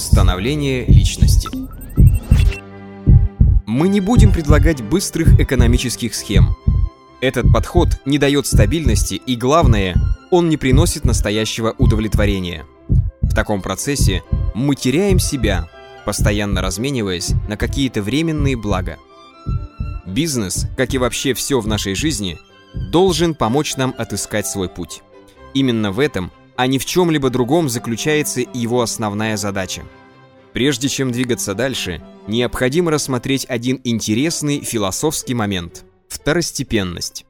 Становление личности. Мы не будем предлагать быстрых экономических схем. Этот подход не дает стабильности и, главное, он не приносит настоящего удовлетворения. В таком процессе мы теряем себя, постоянно размениваясь на какие-то временные блага. Бизнес, как и вообще все в нашей жизни, должен помочь нам отыскать свой путь. Именно в этом, а не в чем-либо другом заключается его основная задача. Прежде чем двигаться дальше, необходимо рассмотреть один интересный философский момент – второстепенность.